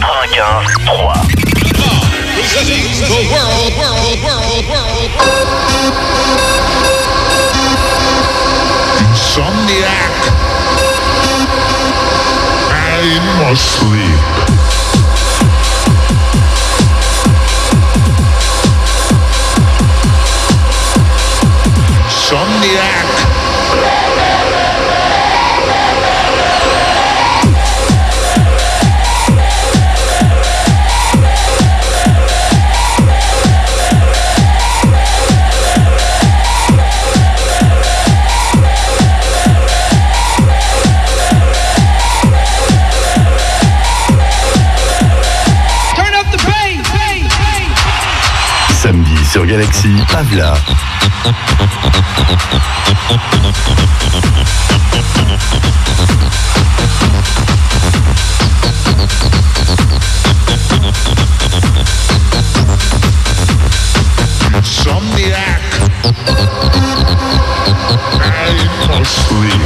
95 3. The world, world, world, world. Insomniac. I sleep. Insomniac. Galaxy, Pavla. Insomniac. I must sleep.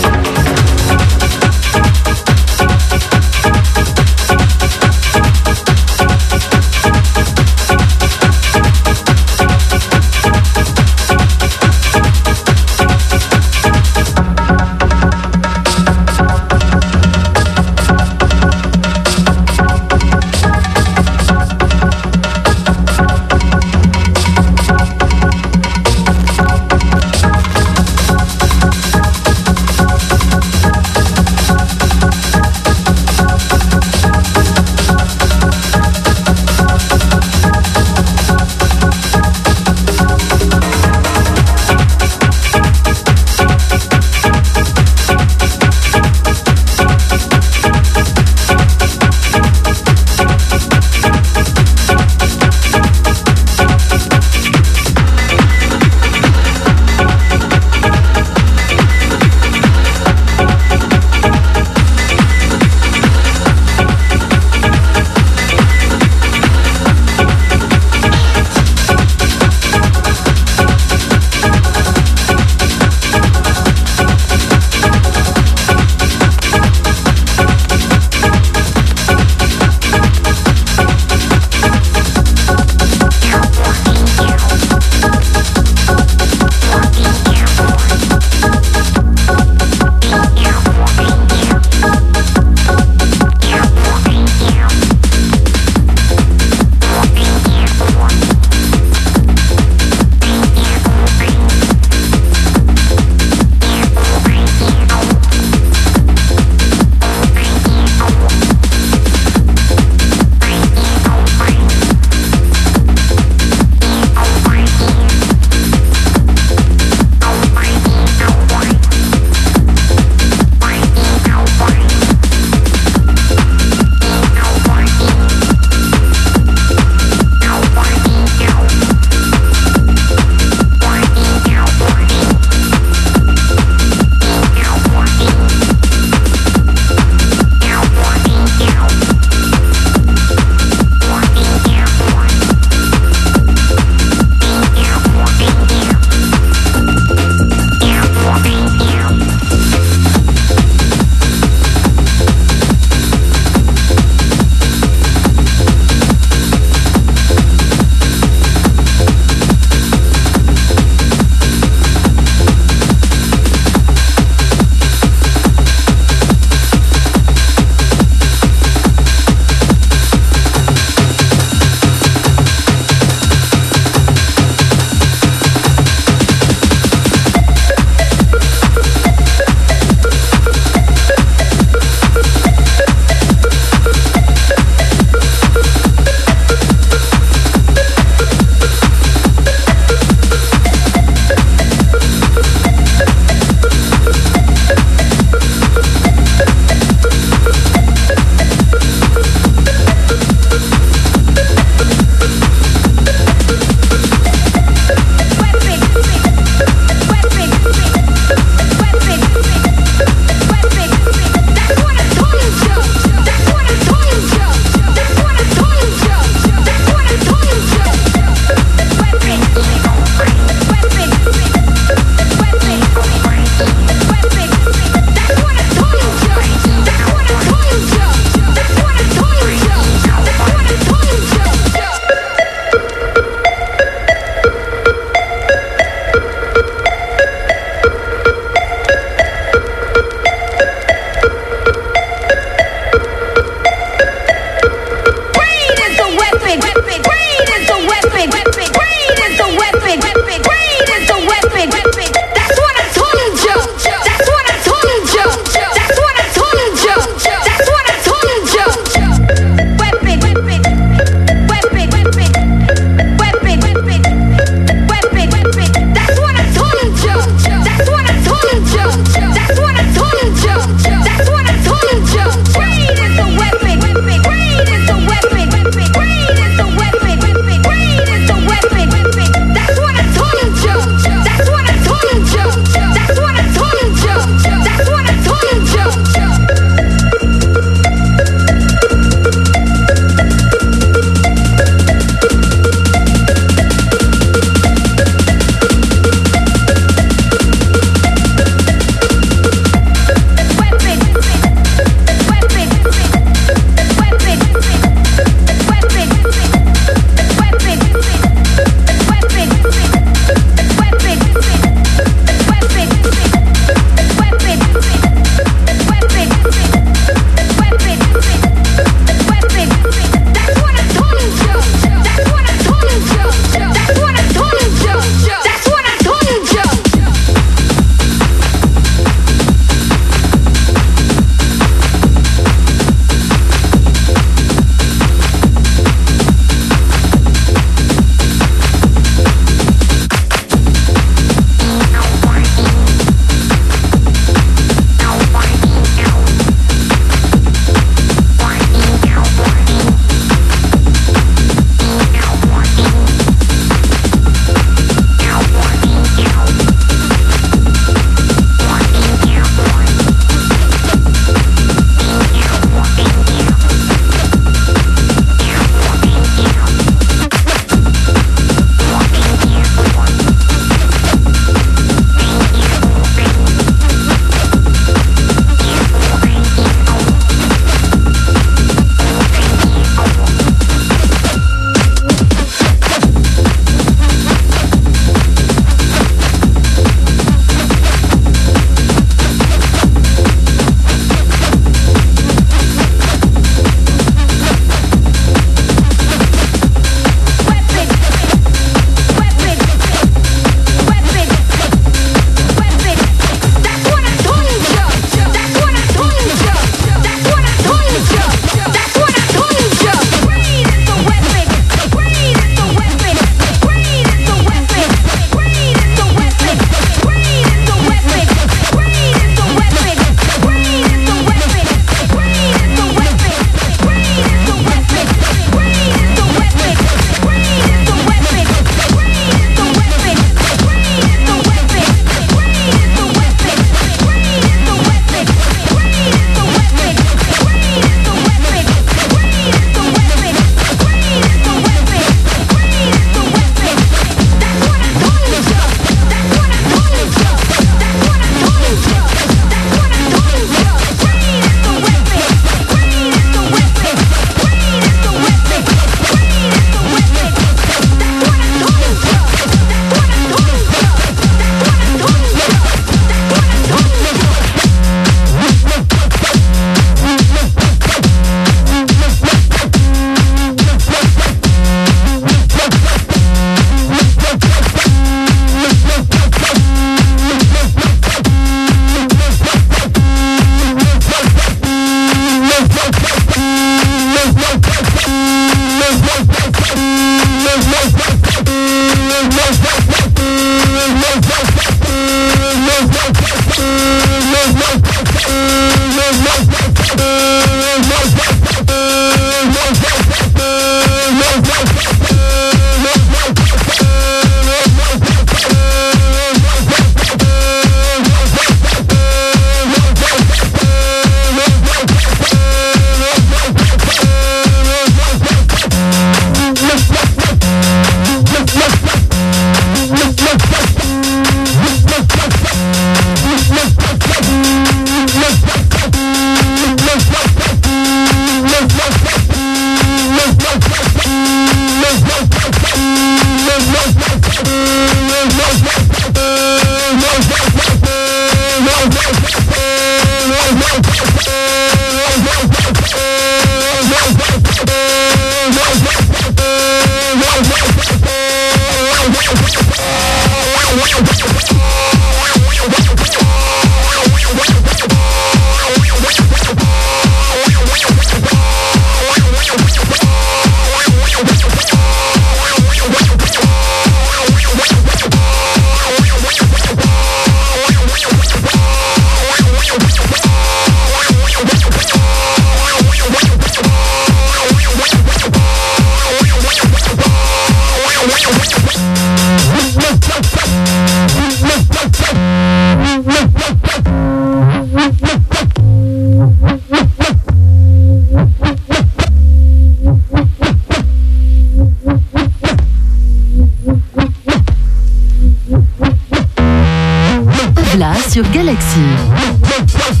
Sur Galaxy.